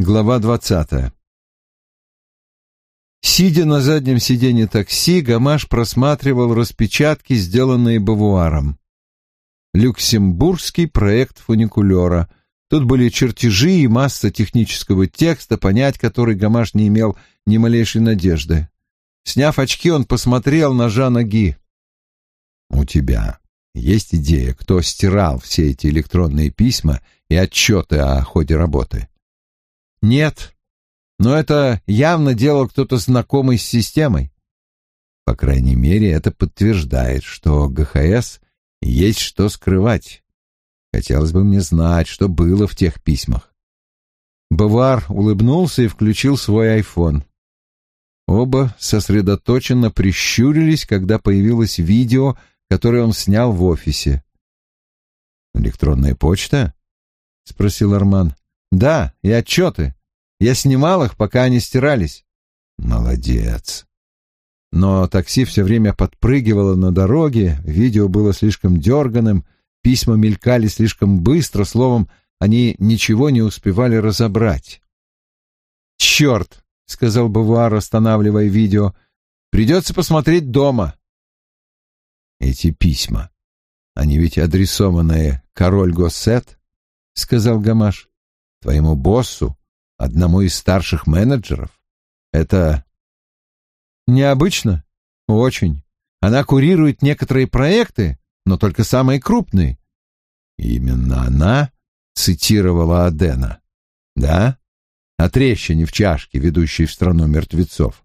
Глава двадцатая. Сидя на заднем сиденье такси, Гамаш просматривал распечатки, сделанные Бавуаром. Люксембургский проект фуникулера. Тут были чертежи и масса технического текста, понять который Гамаш не имел ни малейшей надежды. Сняв очки, он посмотрел на Жана Ги. «У тебя есть идея, кто стирал все эти электронные письма и отчеты о ходе работы?» Нет, но это явно делал кто-то знакомый с системой. По крайней мере, это подтверждает, что ГХС есть что скрывать. Хотелось бы мне знать, что было в тех письмах. Бавар улыбнулся и включил свой айфон. Оба сосредоточенно прищурились, когда появилось видео, которое он снял в офисе. «Электронная почта?» — спросил Арман. Да, и отчеты. Я снимал их, пока они стирались. Молодец. Но такси все время подпрыгивало на дороге, видео было слишком дерганым, письма мелькали слишком быстро, словом, они ничего не успевали разобрать. «Черт!» — сказал Бавуар, останавливая видео. «Придется посмотреть дома». «Эти письма, они ведь адресованные король Госсет?» — сказал Гамаш твоему боссу, одному из старших менеджеров. Это необычно? Очень. Она курирует некоторые проекты, но только самые крупные. Именно она цитировала Адена. Да? О трещине в чашке, ведущей в страну мертвецов.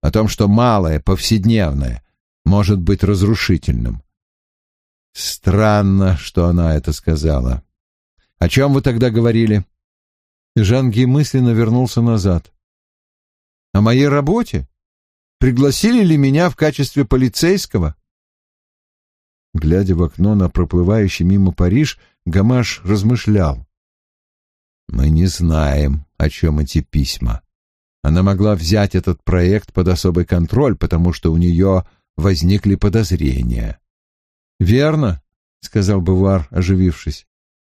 О том, что малое, повседневное, может быть разрушительным. Странно, что она это сказала. О чем вы тогда говорили? Жанги мысленно вернулся назад. «О моей работе? Пригласили ли меня в качестве полицейского?» Глядя в окно на проплывающий мимо Париж, Гамаш размышлял. «Мы не знаем, о чем эти письма. Она могла взять этот проект под особый контроль, потому что у нее возникли подозрения». «Верно», — сказал Бувар, оживившись.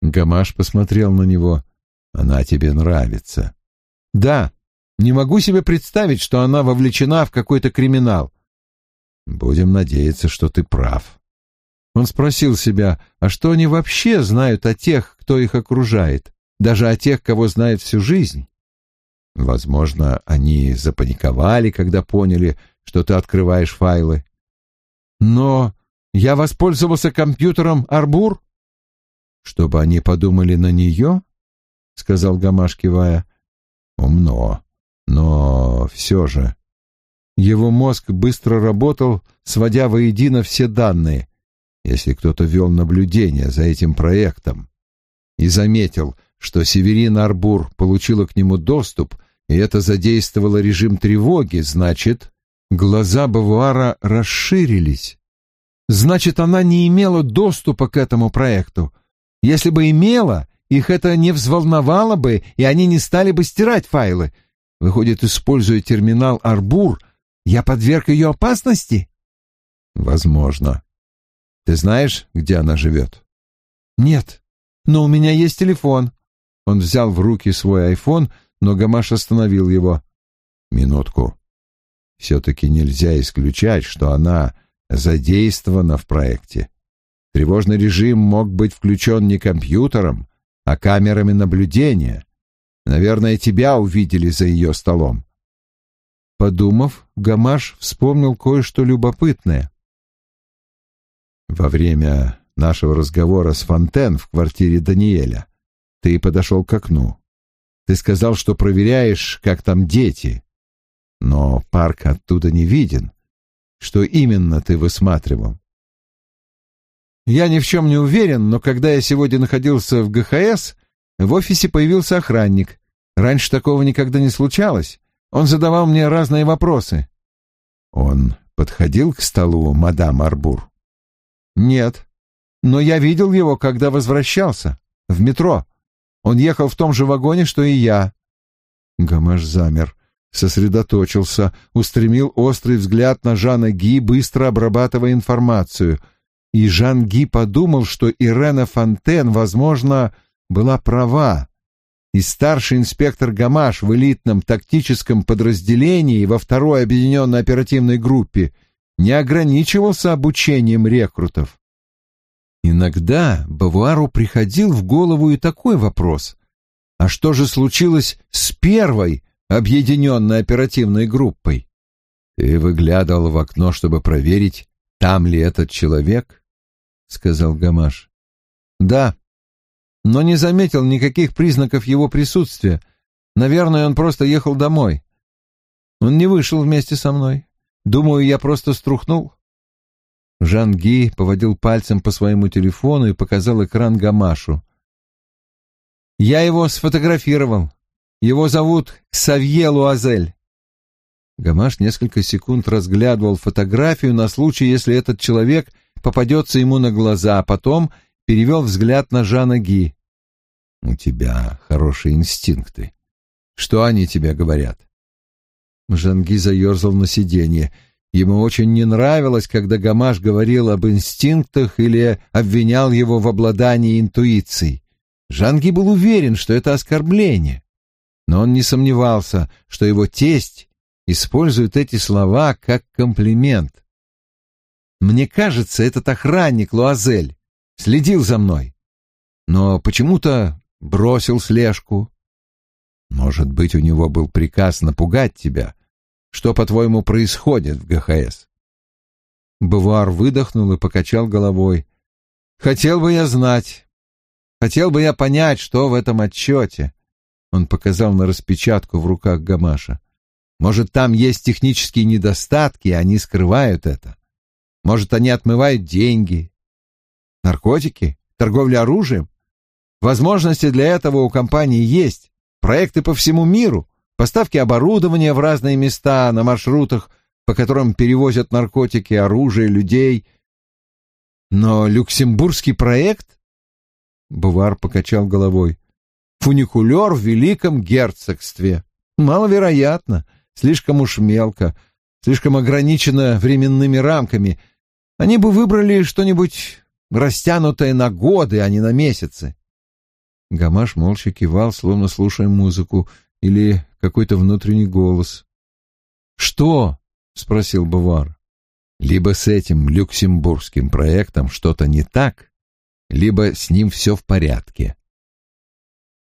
Гамаш посмотрел на него. Она тебе нравится. Да, не могу себе представить, что она вовлечена в какой-то криминал. Будем надеяться, что ты прав. Он спросил себя, а что они вообще знают о тех, кто их окружает, даже о тех, кого знает всю жизнь? Возможно, они запаниковали, когда поняли, что ты открываешь файлы. Но я воспользовался компьютером Арбур, чтобы они подумали на нее — сказал Гамаш, кивая. «Умно, но все же...» Его мозг быстро работал, сводя воедино все данные, если кто-то вел наблюдение за этим проектом и заметил, что Северин Арбур получила к нему доступ, и это задействовало режим тревоги, значит, глаза Бавуара расширились. Значит, она не имела доступа к этому проекту. Если бы имела, их это не взволновало бы, и они не стали бы стирать файлы. Выходит, используя терминал Арбур, я подверг ее опасности? Возможно. Ты знаешь, где она живет? Нет, но у меня есть телефон. Он взял в руки свой айфон, но Гамаш остановил его. Минутку. Все-таки нельзя исключать, что она задействована в проекте. Тревожный режим мог быть включен не компьютером, а камерами наблюдения. Наверное, тебя увидели за ее столом. Подумав, Гамаш вспомнил кое-что любопытное. Во время нашего разговора с Фонтен в квартире Даниэля ты подошел к окну. Ты сказал, что проверяешь, как там дети. Но парк оттуда не виден. Что именно ты высматривал? Я ни в чем не уверен, но когда я сегодня находился в ГХС, в офисе появился охранник. Раньше такого никогда не случалось. Он задавал мне разные вопросы. Он подходил к столу мадам Арбур? Нет. Но я видел его, когда возвращался. В метро. Он ехал в том же вагоне, что и я. Гамаш замер, сосредоточился, устремил острый взгляд на Жана Ги, быстро обрабатывая информацию — и Жан Ги подумал, что Ирена Фонтен, возможно, была права. и старший инспектор Гамаш в элитном тактическом подразделении во второй объединенной оперативной группе не ограничивался обучением рекрутов. Иногда Бавуару приходил в голову и такой вопрос. А что же случилось с первой объединенной оперативной группой? Ты выглядывал в окно, чтобы проверить, там ли этот человек? — сказал Гамаш. — Да, но не заметил никаких признаков его присутствия. Наверное, он просто ехал домой. Он не вышел вместе со мной. Думаю, я просто струхнул. Жан Ги поводил пальцем по своему телефону и показал экран Гамашу. «Я его сфотографировал. Его зовут Ксавье Луазель». Гамаш несколько секунд разглядывал фотографию на случай, если этот человек попадется ему на глаза, а потом перевел взгляд на Жана Ги. «У тебя хорошие инстинкты. Что они тебе говорят?» Жанги заерзал на сиденье. Ему очень не нравилось, когда Гамаш говорил об инстинктах или обвинял его в обладании интуицией. Жанги был уверен, что это оскорбление. Но он не сомневался, что его тесть использует эти слова как комплимент. «Мне кажется, этот охранник Луазель следил за мной, но почему-то бросил слежку. Может быть, у него был приказ напугать тебя. Что, по-твоему, происходит в ГХС?» Бавуар выдохнул и покачал головой. «Хотел бы я знать. Хотел бы я понять, что в этом отчете». Он показал на распечатку в руках Гамаша. «Может, там есть технические недостатки, и они скрывают это. Может, они отмывают деньги. Наркотики? Торговля оружием? Возможности для этого у компании есть. Проекты по всему миру, поставки оборудования в разные места на маршрутах, по которым перевозят наркотики, оружие, людей. Но люксембургский проект? Бувар покачал головой. Фуникулер в Великом Герцогстве. Маловероятно, слишком уж мелко, слишком ограничено временными рамками — они бы выбрали что-нибудь растянутое на годы, а не на месяцы. Гамаш молча кивал, словно слушая музыку или какой-то внутренний голос. «Что?» — спросил Бавар. «Либо с этим люксембургским проектом что-то не так, либо с ним все в порядке».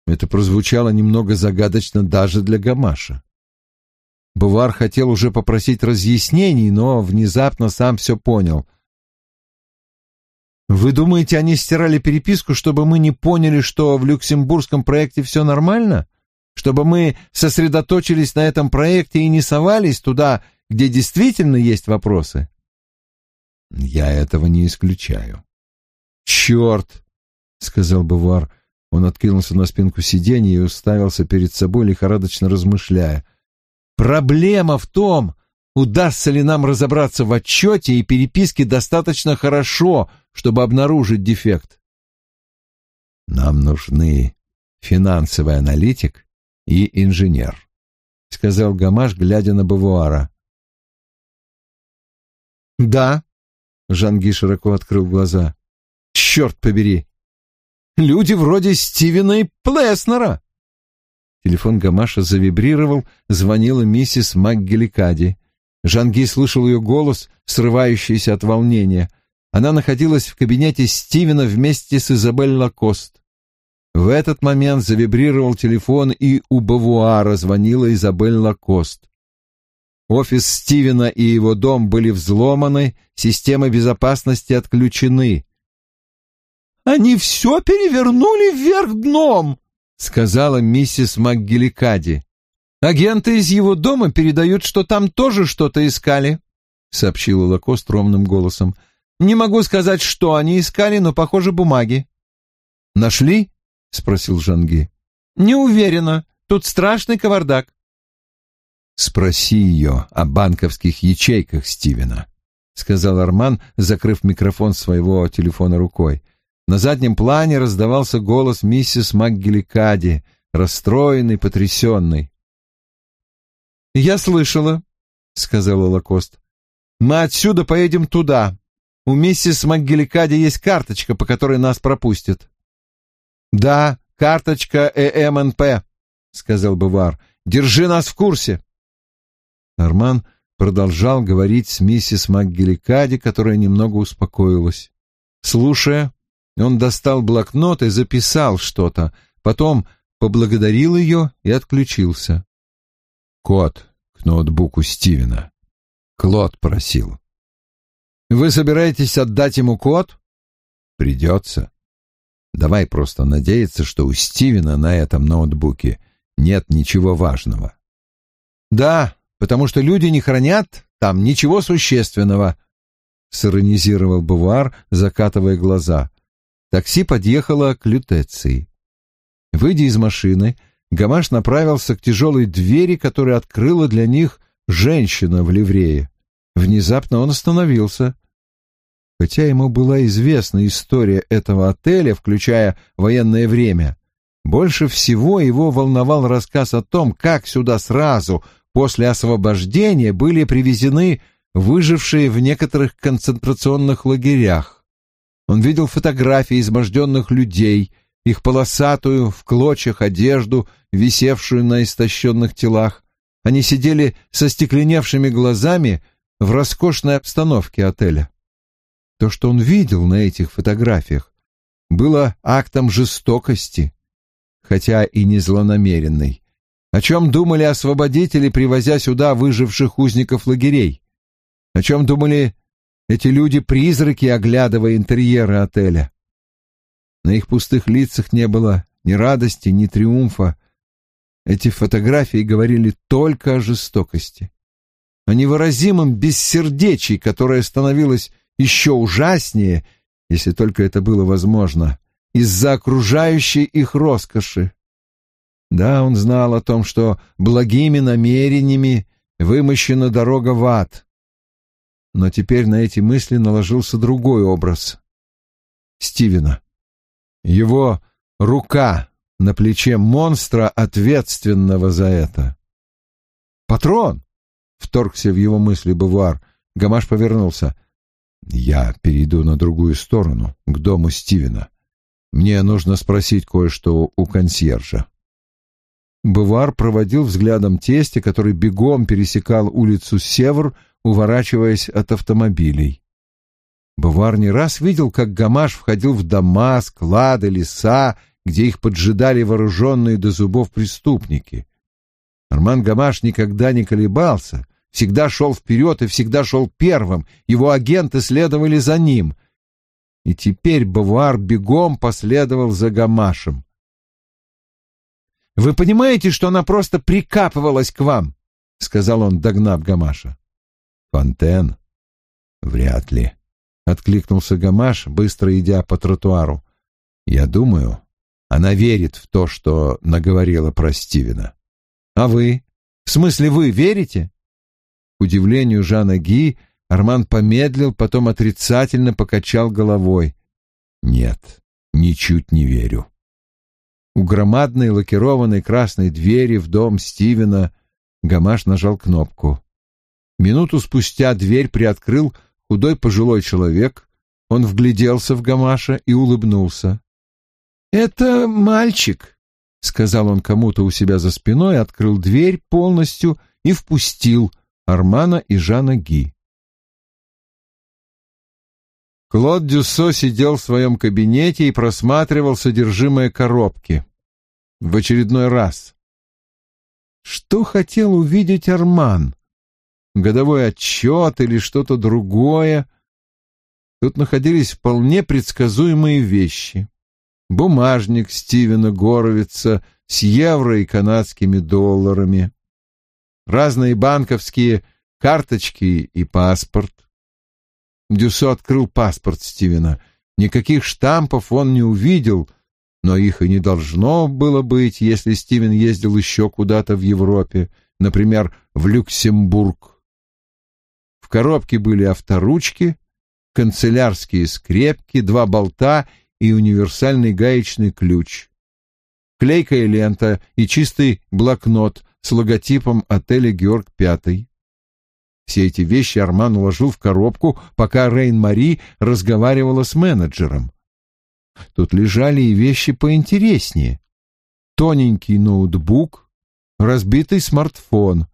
Это прозвучало немного загадочно даже для Гамаша. Бувар хотел уже попросить разъяснений, но внезапно сам все понял. «Вы думаете, они стирали переписку, чтобы мы не поняли, что в люксембургском проекте все нормально? Чтобы мы сосредоточились на этом проекте и не совались туда, где действительно есть вопросы?» «Я этого не исключаю». «Черт!» — сказал Бувар. Он откинулся на спинку сиденья и уставился перед собой, лихорадочно размышляя. Проблема в том, удастся ли нам разобраться в отчете и переписке достаточно хорошо, чтобы обнаружить дефект. Нам нужны финансовый аналитик и инженер, сказал Гамаш, глядя на Бавуара. Да, Жанги широко открыл глаза. Черт побери! Люди вроде Стивена и Плеснера. Телефон Гамаша завибрировал, звонила миссис МакГеликади. Жанги слышал ее голос, срывающийся от волнения. Она находилась в кабинете Стивена вместе с Изабель Лакост. В этот момент завибрировал телефон, и у Бавуара звонила Изабель Лакост. Офис Стивена и его дом были взломаны, системы безопасности отключены. «Они все перевернули вверх дном!» — сказала миссис МакГеликади. «Агенты из его дома передают, что там тоже что-то искали», — сообщила Лакост ровным голосом. «Не могу сказать, что они искали, но, похоже, бумаги». «Нашли?» — спросил Жанги. «Не уверена. Тут страшный кавардак». «Спроси ее о банковских ячейках Стивена», — сказал Арман, закрыв микрофон своего телефона рукой. На заднем плане раздавался голос миссис МакГеликади, расстроенный, потрясенный. «Я слышала», — сказала Лакост. «Мы отсюда поедем туда. У миссис МакГеликади есть карточка, по которой нас пропустят». «Да, карточка ЭМНП», — сказал Бувар. «Держи нас в курсе». Арман продолжал говорить с миссис МакГеликади, которая немного успокоилась. Слушая, он достал блокнот и записал что-то, потом поблагодарил ее и отключился. Код к ноутбуку Стивена. Клод просил. «Вы собираетесь отдать ему код?» «Придется. Давай просто надеяться, что у Стивена на этом ноутбуке нет ничего важного». «Да, потому что люди не хранят там ничего существенного», — сиронизировал Бувар, закатывая глаза. Такси подъехало к Лютеции. Выйдя из машины, Гамаш направился к тяжелой двери, которая открыла для них женщина в ливрее. Внезапно он остановился. Хотя ему была известна история этого отеля, включая военное время, больше всего его волновал рассказ о том, как сюда сразу после освобождения были привезены выжившие в некоторых концентрационных лагерях. Он видел фотографии изможденных людей, их полосатую в клочьях одежду, висевшую на истощенных телах. Они сидели со стекленевшими глазами в роскошной обстановке отеля. То, что он видел на этих фотографиях, было актом жестокости, хотя и не злонамеренной. О чем думали освободители, привозя сюда выживших узников лагерей? О чем думали эти люди-призраки, оглядывая интерьеры отеля. На их пустых лицах не было ни радости, ни триумфа. Эти фотографии говорили только о жестокости, о невыразимом бессердечии, которое становилось еще ужаснее, если только это было возможно, из-за окружающей их роскоши. Да, он знал о том, что благими намерениями вымощена дорога в ад, но теперь на эти мысли наложился другой образ. Стивена. Его рука на плече монстра, ответственного за это. «Патрон!» — вторгся в его мысли Бавуар. Гамаш повернулся. «Я перейду на другую сторону, к дому Стивена. Мне нужно спросить кое-что у консьержа». Бавуар проводил взглядом тестя, который бегом пересекал улицу Север, уворачиваясь от автомобилей. Бавар не раз видел, как Гамаш входил в дома, склады, леса, где их поджидали вооруженные до зубов преступники. Арман Гамаш никогда не колебался, всегда шел вперед и всегда шел первым, его агенты следовали за ним. И теперь Бавуар бегом последовал за Гамашем. «Вы понимаете, что она просто прикапывалась к вам?» — сказал он, догнав Гамаша. Фонтен? Вряд ли. Откликнулся Гамаш, быстро идя по тротуару. Я думаю, она верит в то, что наговорила про Стивена. А вы? В смысле, вы верите? К удивлению Жана Ги, Арман помедлил, потом отрицательно покачал головой. Нет, ничуть не верю. У громадной лакированной красной двери в дом Стивена Гамаш нажал кнопку. Минуту спустя дверь приоткрыл худой пожилой человек. Он вгляделся в Гамаша и улыбнулся. «Это мальчик», — сказал он кому-то у себя за спиной, открыл дверь полностью и впустил Армана и Жана Ги. Клод Дюссо сидел в своем кабинете и просматривал содержимое коробки. В очередной раз. Что хотел увидеть Арман? годовой отчет или что-то другое. Тут находились вполне предсказуемые вещи. Бумажник Стивена Горовица с евро и канадскими долларами, разные банковские карточки и паспорт. Дюсо открыл паспорт Стивена. Никаких штампов он не увидел, но их и не должно было быть, если Стивен ездил еще куда-то в Европе, например, в Люксембург коробке были авторучки, канцелярские скрепки, два болта и универсальный гаечный ключ, клейкая лента и чистый блокнот с логотипом отеля «Георг Пятый». Все эти вещи Арман уложил в коробку, пока Рейн-Мари разговаривала с менеджером. Тут лежали и вещи поинтереснее. Тоненький ноутбук, разбитый смартфон.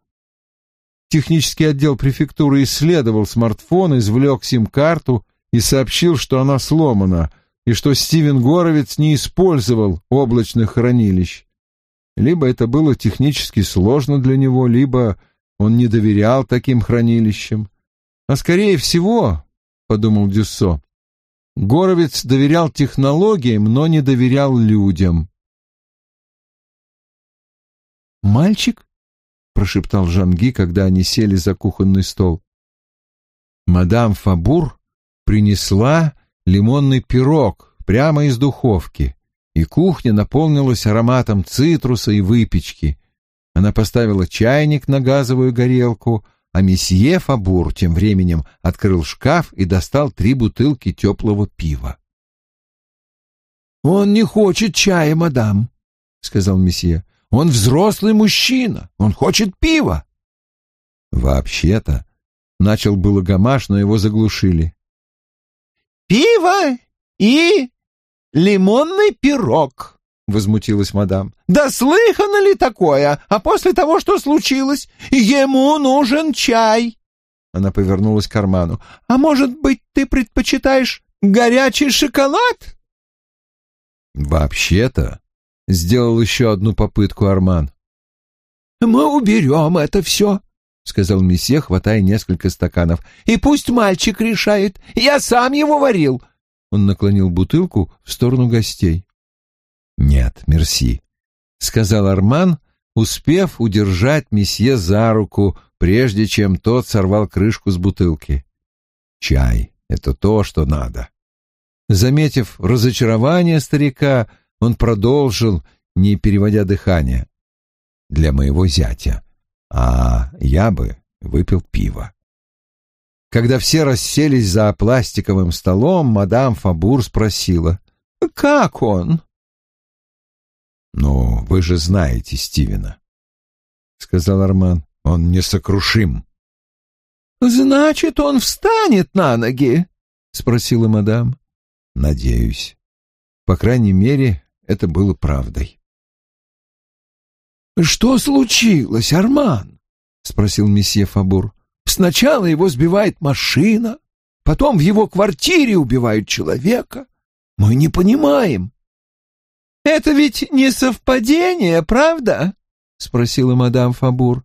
Технический отдел префектуры исследовал смартфон, извлек сим-карту и сообщил, что она сломана, и что Стивен Горовец не использовал облачных хранилищ. Либо это было технически сложно для него, либо он не доверял таким хранилищам. А скорее всего, — подумал Дюссо, — Горовец доверял технологиям, но не доверял людям. «Мальчик?» — прошептал Жанги, когда они сели за кухонный стол. Мадам Фабур принесла лимонный пирог прямо из духовки, и кухня наполнилась ароматом цитруса и выпечки. Она поставила чайник на газовую горелку, а месье Фабур тем временем открыл шкаф и достал три бутылки теплого пива. «Он не хочет чая, мадам», — сказал месье. «Он взрослый мужчина, он хочет пива». «Вообще-то», — начал было Гамаш, но его заглушили. «Пиво и лимонный пирог», — возмутилась мадам. «Да слыхано ли такое? А после того, что случилось, ему нужен чай». Она повернулась к карману. «А может быть, ты предпочитаешь горячий шоколад?» «Вообще-то», — сделал еще одну попытку Арман. «Мы уберем это все», — сказал месье, хватая несколько стаканов. «И пусть мальчик решает. Я сам его варил». Он наклонил бутылку в сторону гостей. «Нет, мерси», — сказал Арман, успев удержать месье за руку, прежде чем тот сорвал крышку с бутылки. «Чай — это то, что надо». Заметив разочарование старика, он продолжил, не переводя дыхание. «Для моего зятя. А я бы выпил пиво». Когда все расселись за пластиковым столом, мадам Фабур спросила, «Как он?» «Ну, вы же знаете Стивена», — сказал Арман. «Он несокрушим». «Значит, он встанет на ноги?» — спросила мадам. «Надеюсь. По крайней мере, это было правдой». «Что случилось, Арман?» — спросил месье Фабур. «Сначала его сбивает машина, потом в его квартире убивают человека. Мы не понимаем». «Это ведь не совпадение, правда?» — спросила мадам Фабур.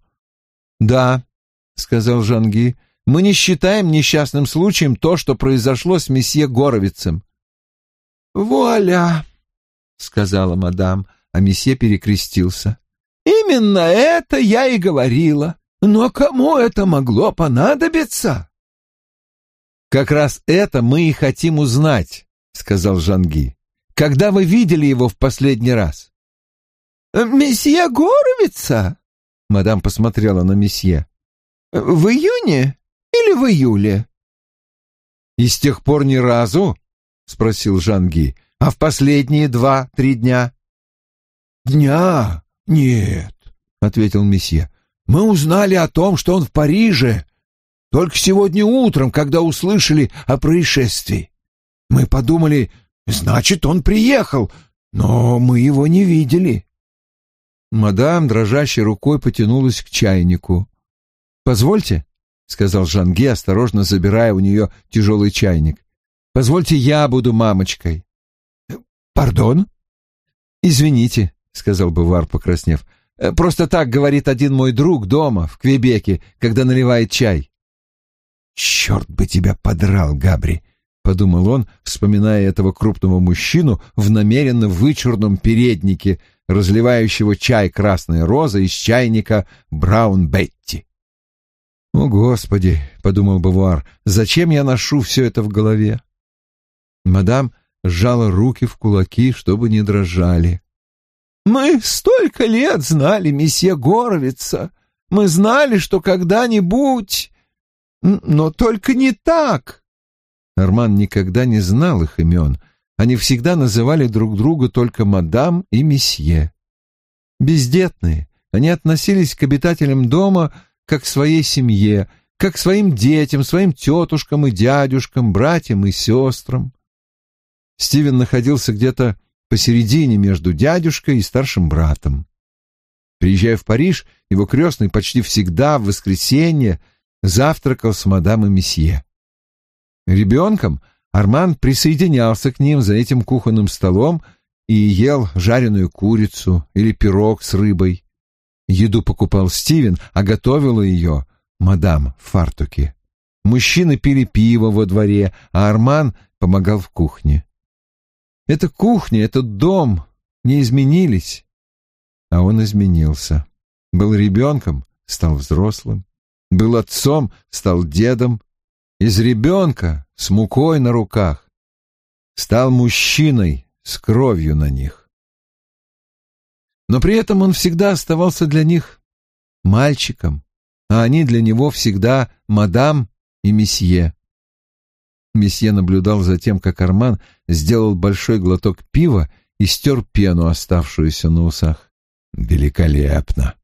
«Да», — сказал Жанги, — «мы не считаем несчастным случаем то, что произошло с месье Горовицем». «Вуаля!» — сказала мадам, а месье перекрестился. «Именно это я и говорила. Но кому это могло понадобиться?» «Как раз это мы и хотим узнать», — сказал Жанги. Когда вы видели его в последний раз? Месье Горовица? Мадам посмотрела на месье. В июне или в июле? И с тех пор ни разу? Спросил Жанги. А в последние два-три дня? Дня? Нет, ответил месье. Мы узнали о том, что он в Париже, только сегодня утром, когда услышали о происшествии. Мы подумали, Значит, он приехал, но мы его не видели. Мадам дрожащей рукой потянулась к чайнику. «Позвольте», — сказал Жанге, осторожно забирая у нее тяжелый чайник. «Позвольте, я буду мамочкой». «Пардон?» «Извините», — сказал Бувар, покраснев. «Просто так говорит один мой друг дома, в Квебеке, когда наливает чай». «Черт бы тебя подрал, Габри!» подумал он, вспоминая этого крупного мужчину в намеренно вычурном переднике, разливающего чай красной розы из чайника Браун Бетти. «О, Господи!» — подумал Бавуар, — «зачем я ношу все это в голове?» Мадам сжала руки в кулаки, чтобы не дрожали. «Мы столько лет знали месье Горовица. Мы знали, что когда-нибудь... Но только не так!» Арман никогда не знал их имен. Они всегда называли друг друга только мадам и месье. Бездетные, они относились к обитателям дома как к своей семье, как к своим детям, своим тетушкам и дядюшкам, братьям и сестрам. Стивен находился где-то посередине между дядюшкой и старшим братом. Приезжая в Париж, его крестный почти всегда в воскресенье завтракал с мадам и месье. Ребенком Арман присоединялся к ним за этим кухонным столом и ел жареную курицу или пирог с рыбой. Еду покупал Стивен, а готовила ее мадам в фартуке. Мужчины пили пиво во дворе, а Арман помогал в кухне. Эта кухня, этот дом не изменились, а он изменился. Был ребенком, стал взрослым. Был отцом, стал дедом. Из ребенка с мукой на руках стал мужчиной с кровью на них. Но при этом он всегда оставался для них мальчиком, а они для него всегда мадам и месье. Месье наблюдал за тем, как Арман сделал большой глоток пива и стер пену, оставшуюся на усах. Великолепно!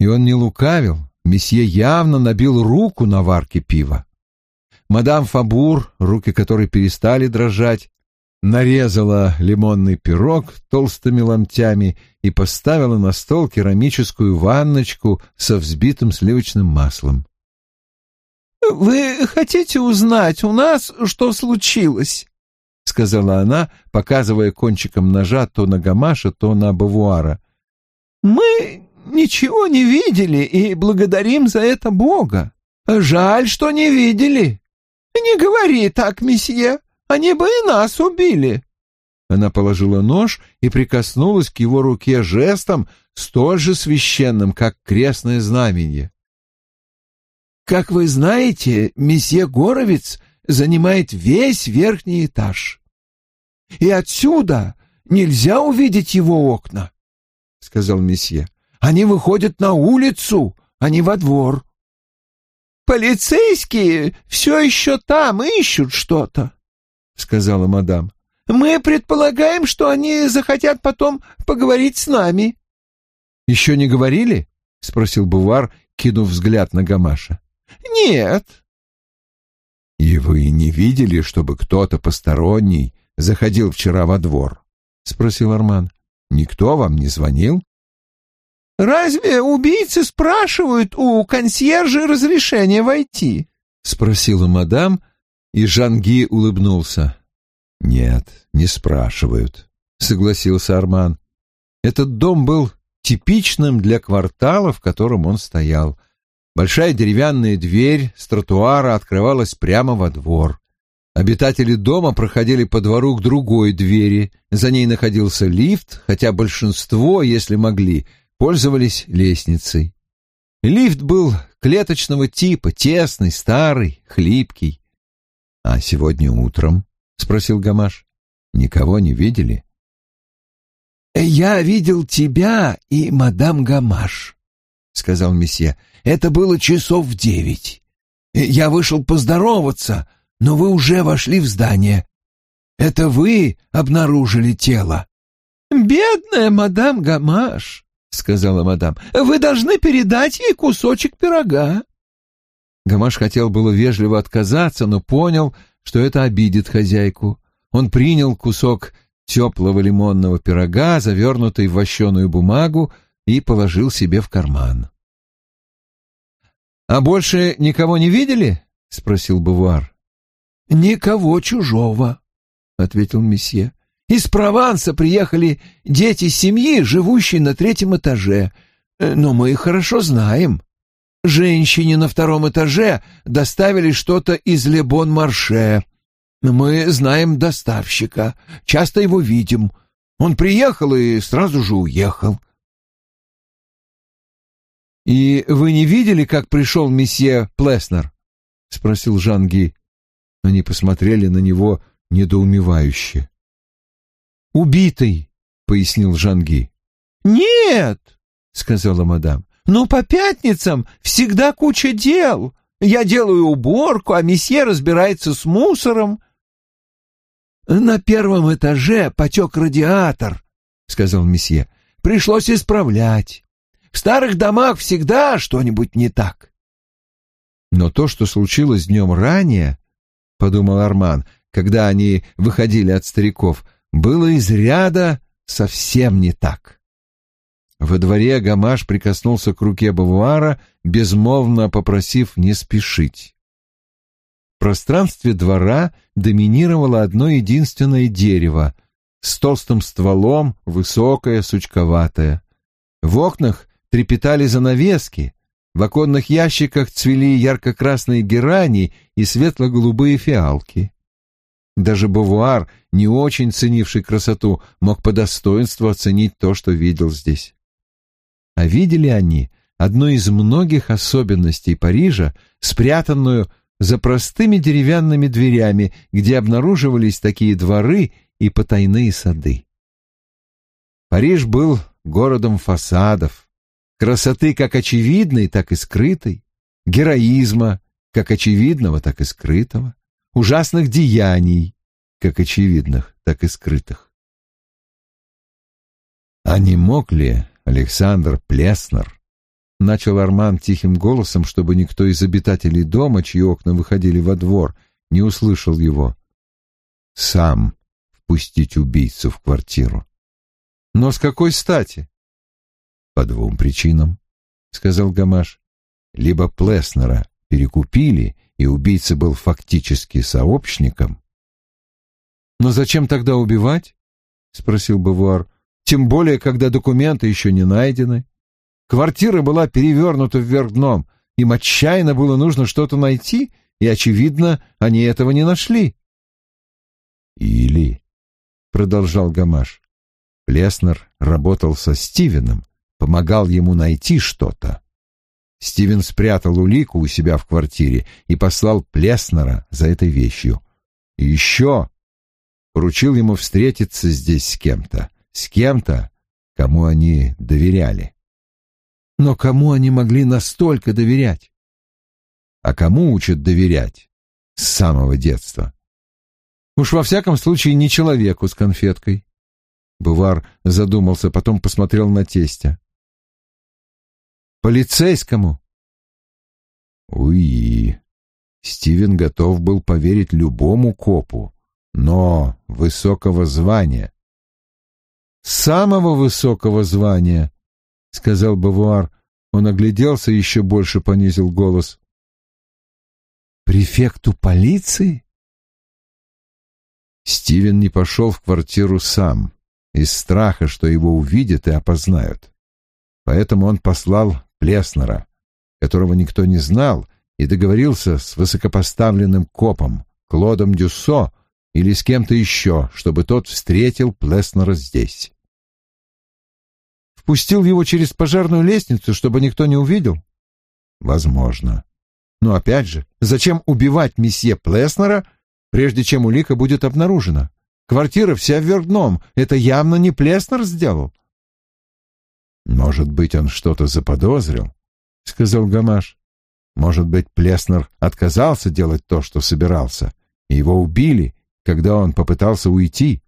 И он не лукавил, месье явно набил руку на варке пива. Мадам Фабур, руки которой перестали дрожать, нарезала лимонный пирог толстыми ломтями и поставила на стол керамическую ванночку со взбитым сливочным маслом. «Вы хотите узнать у нас, что случилось?» — сказала она, показывая кончиком ножа то на Гамаша, то на Бавуара. «Мы ничего не видели и благодарим за это Бога. Жаль, что не видели. Не говори так, месье, они бы и нас убили. Она положила нож и прикоснулась к его руке жестом, столь же священным, как крестное знамение. «Как вы знаете, месье Горовец занимает весь верхний этаж. И отсюда нельзя увидеть его окна», — сказал месье. «Они выходят на улицу, а не во двор». «Полицейские все еще там ищут что-то», — сказала мадам. «Мы предполагаем, что они захотят потом поговорить с нами». «Еще не говорили?» — спросил Бувар, кинув взгляд на Гамаша. «Нет». «И вы не видели, чтобы кто-то посторонний заходил вчера во двор?» — спросил Арман. «Никто вам не звонил?» «Разве убийцы спрашивают у консьержа разрешения войти?» — спросила мадам, — и Жанги улыбнулся. «Нет, не спрашивают», — согласился Арман. Этот дом был типичным для квартала, в котором он стоял. Большая деревянная дверь с тротуара открывалась прямо во двор. Обитатели дома проходили по двору к другой двери. За ней находился лифт, хотя большинство, если могли, пользовались лестницей. Лифт был клеточного типа, тесный, старый, хлипкий. «А сегодня утром?» — спросил Гамаш. «Никого не видели?» «Я видел тебя и мадам Гамаш», — сказал месье. «Это было часов в девять. Я вышел поздороваться, но вы уже вошли в здание. Это вы обнаружили тело». «Бедная мадам Гамаш», — сказала мадам. «Вы должны передать ей кусочек пирога». Гамаш хотел было вежливо отказаться, но понял, что это обидит хозяйку. Он принял кусок теплого лимонного пирога, завернутый в вощеную бумагу, и положил себе в карман. «А больше никого не видели?» — спросил Бувар. «Никого чужого», — ответил месье. «Из Прованса приехали дети семьи, живущие на третьем этаже, но мы их хорошо знаем. Женщине на втором этаже доставили что-то из Лебон-Марше. Мы знаем доставщика, часто его видим. Он приехал и сразу же уехал. «И вы не видели, как пришел месье Плеснер?» — спросил Жанги. Они посмотрели на него недоумевающе. «Убитый», — пояснил Жанги. «Нет», — сказала мадам, но по пятницам всегда куча дел. Я делаю уборку, а месье разбирается с мусором. На первом этаже потек радиатор, сказал месье. Пришлось исправлять. В старых домах всегда что-нибудь не так. Но то, что случилось днем ранее, подумал Арман, когда они выходили от стариков, было из ряда совсем не так. Во дворе Гамаш прикоснулся к руке Бавуара, безмолвно попросив не спешить. В пространстве двора доминировало одно единственное дерево с толстым стволом, высокое, сучковатое. В окнах трепетали занавески, в оконных ящиках цвели ярко-красные герани и светло-голубые фиалки. Даже Бавуар, не очень ценивший красоту, мог по достоинству оценить то, что видел здесь. А видели они одну из многих особенностей Парижа, спрятанную за простыми деревянными дверями, где обнаруживались такие дворы и потайные сады. Париж был городом фасадов, красоты как очевидной, так и скрытой, героизма как очевидного, так и скрытого, ужасных деяний, как очевидных, так и скрытых. А не мог ли Александр Плеснер, начал Арман тихим голосом, чтобы никто из обитателей дома, чьи окна выходили во двор, не услышал его. Сам впустить убийцу в квартиру. Но с какой стати? По двум причинам, сказал Гамаш. Либо Плеснера перекупили, и убийца был фактически сообщником. Но зачем тогда убивать? спросил Бавуар тем более, когда документы еще не найдены. Квартира была перевернута вверх дном, им отчаянно было нужно что-то найти, и, очевидно, они этого не нашли. «Или», — продолжал Гамаш, — Плеснер работал со Стивеном, помогал ему найти что-то. Стивен спрятал улику у себя в квартире и послал Плеснера за этой вещью. И еще поручил ему встретиться здесь с кем-то с кем-то, кому они доверяли. Но кому они могли настолько доверять? А кому учат доверять с самого детства? Уж во всяком случае не человеку с конфеткой. Бувар задумался, потом посмотрел на тестя. Полицейскому? Уи. Стивен готов был поверить любому копу, но высокого звания, самого высокого звания, — сказал Бавуар. Он огляделся и еще больше понизил голос. «Префекту полиции?» Стивен не пошел в квартиру сам, из страха, что его увидят и опознают. Поэтому он послал Плеснера, которого никто не знал, и договорился с высокопоставленным копом, Клодом Дюссо, или с кем-то еще, чтобы тот встретил Плеснера здесь впустил его через пожарную лестницу, чтобы никто не увидел? Возможно. Но опять же, зачем убивать месье Плеснера, прежде чем улика будет обнаружена? Квартира вся вверх дном. Это явно не Плеснер сделал. Может быть, он что-то заподозрил, сказал Гамаш. Может быть, Плеснер отказался делать то, что собирался, и его убили, когда он попытался уйти.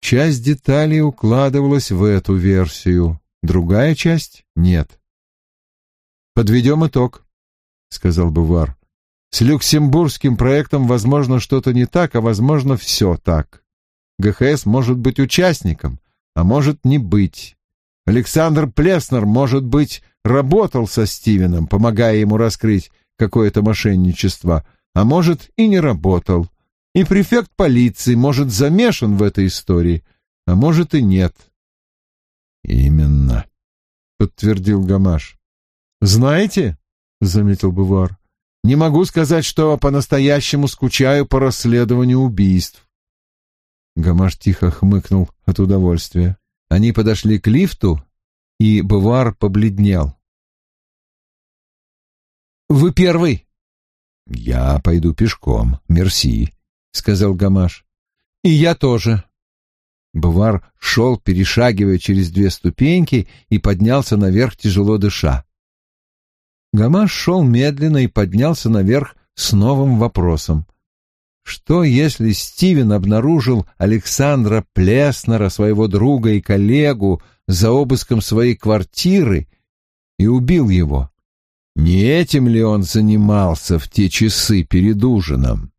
Часть деталей укладывалась в эту версию, другая часть — нет. «Подведем итог», — сказал Бувар. «С люксембургским проектом, возможно, что-то не так, а, возможно, все так. ГХС может быть участником, а может не быть. Александр Плеснер, может быть, работал со Стивеном, помогая ему раскрыть какое-то мошенничество, а может и не работал. И префект полиции, может, замешан в этой истории, а может и нет. Именно, подтвердил Гамаш. Знаете, заметил Бувар, не могу сказать, что по-настоящему скучаю по расследованию убийств. Гамаш тихо хмыкнул от удовольствия. Они подошли к лифту, и Бувар побледнел. «Вы первый!» «Я пойду пешком, мерси», — сказал Гамаш. «И я тоже». Бувар шел, перешагивая через две ступеньки, и поднялся наверх, тяжело дыша. Гамаш шел медленно и поднялся наверх с новым вопросом. Что, если Стивен обнаружил Александра Плеснера, своего друга и коллегу, за обыском своей квартиры и убил его? Не этим ли он занимался в те часы перед ужином?